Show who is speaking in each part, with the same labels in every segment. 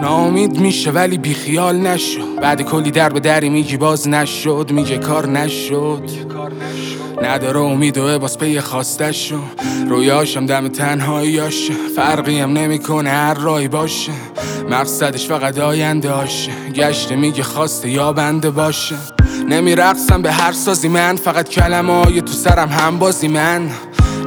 Speaker 1: ناامید میشه ولی بیخیال نشو. بعد کلی در به دری میگی باز نشد. میگه کار نشد. نداره امید و باز پی خواسته شو رویاشم دم تنهاییاشه فرقی هم نمی‌کنه هر رای باشه. مقصدش فقط آینده هاشه. گشته میگه خواسته یا بنده باشه. نمیرقصم به هر سازی من. فقط کلمه های تو سرم هم بازی من.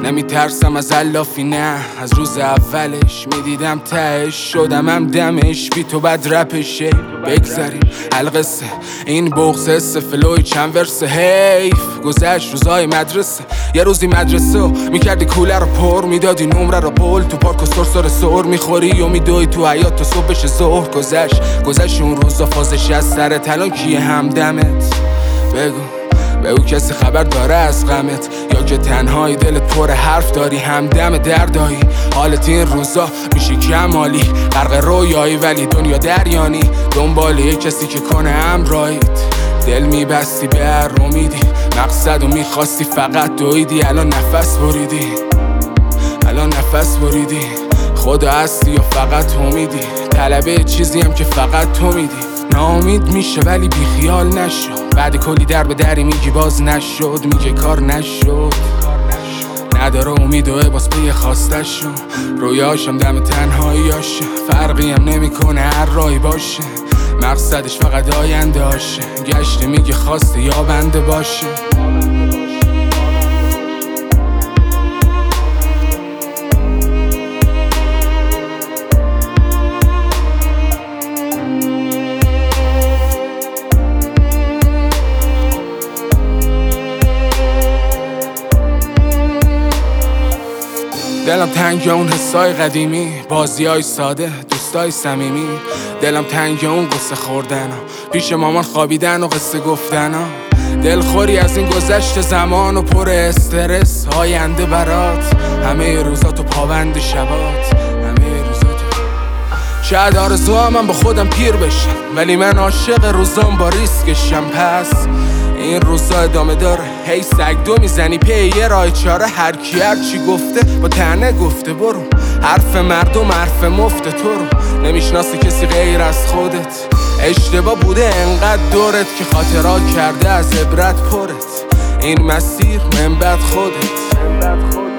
Speaker 1: نمی ترسم از علافی نه. از روز اولش می‌دیدم تهش. شدم هم دمش. بی تو بد رپشه. بگذریم. القصه. این بغز حس فلوی چند ورسه. حیف. گذشت روزای مدرسه. یه روزی مدرسه و می‌کردی کوله رو پر می‌دادی. نمره رو پل تو پارک و سر سر می‌خوری و میدوی تو حیات تو صبح بشه ظهر. گذشت. گذشت اون روزا فازش از سر تلان کیه همدمت. بگو. به او کسی خبر داره از غمت؟ یا که تنهایی دلت پر حرف داری همدم دردایی؟ حالت این روزا میشی کمالی غرق رویایی ولی دنیا دریانی. دنبال یه کسی که کنه امرایت دل میبستی به هر امیدی. مقصد و می‌خواستی فقط دویدی. الان نفس بریدی. الان نفس بریدی. خدا هستی یا فقط امیدی؟ طلبه چیزی هم که فقط تو میدی. ناامید میشه ولی بیخیال نشو. بعد کلی در به دری میگی باز نشد. میگه کار نشد. نداره امید و باز پی خواسته شو رویاشم دم تنهاییاشه فرقی هم نمی‌کنه هر رای باشه. مقصدش فقط آینده هاشه. گشته میگه خواسته یا بنده باشه. دلم تنگ اون حسای قدیمی بازی های ساده دوستای صمیمی. دلم تنگ اون قصه خوردن پیش مامان خوابیدن و قصه گفتن دلخوری از این گذشت زمان و پر استرس. آینده برات همه روزات و پابند شبات. همه روزات. شاید آرزو هم با خودم پیر بشم ولی من عاشق روزام با ریسکشم. پس این روزا ادامه داره. هی سگ دو می‌زنی پی یه رای چاره. هر کی هر چی گفته با تنه گفته برو. حرف مردم حرف مفت تو رو. نمی‌شناسی کسی غیر از خودت. اشتباه بوده انقدر دورت که خاطرات کرده از عبرت پرت. این مسیر من بعد خودت.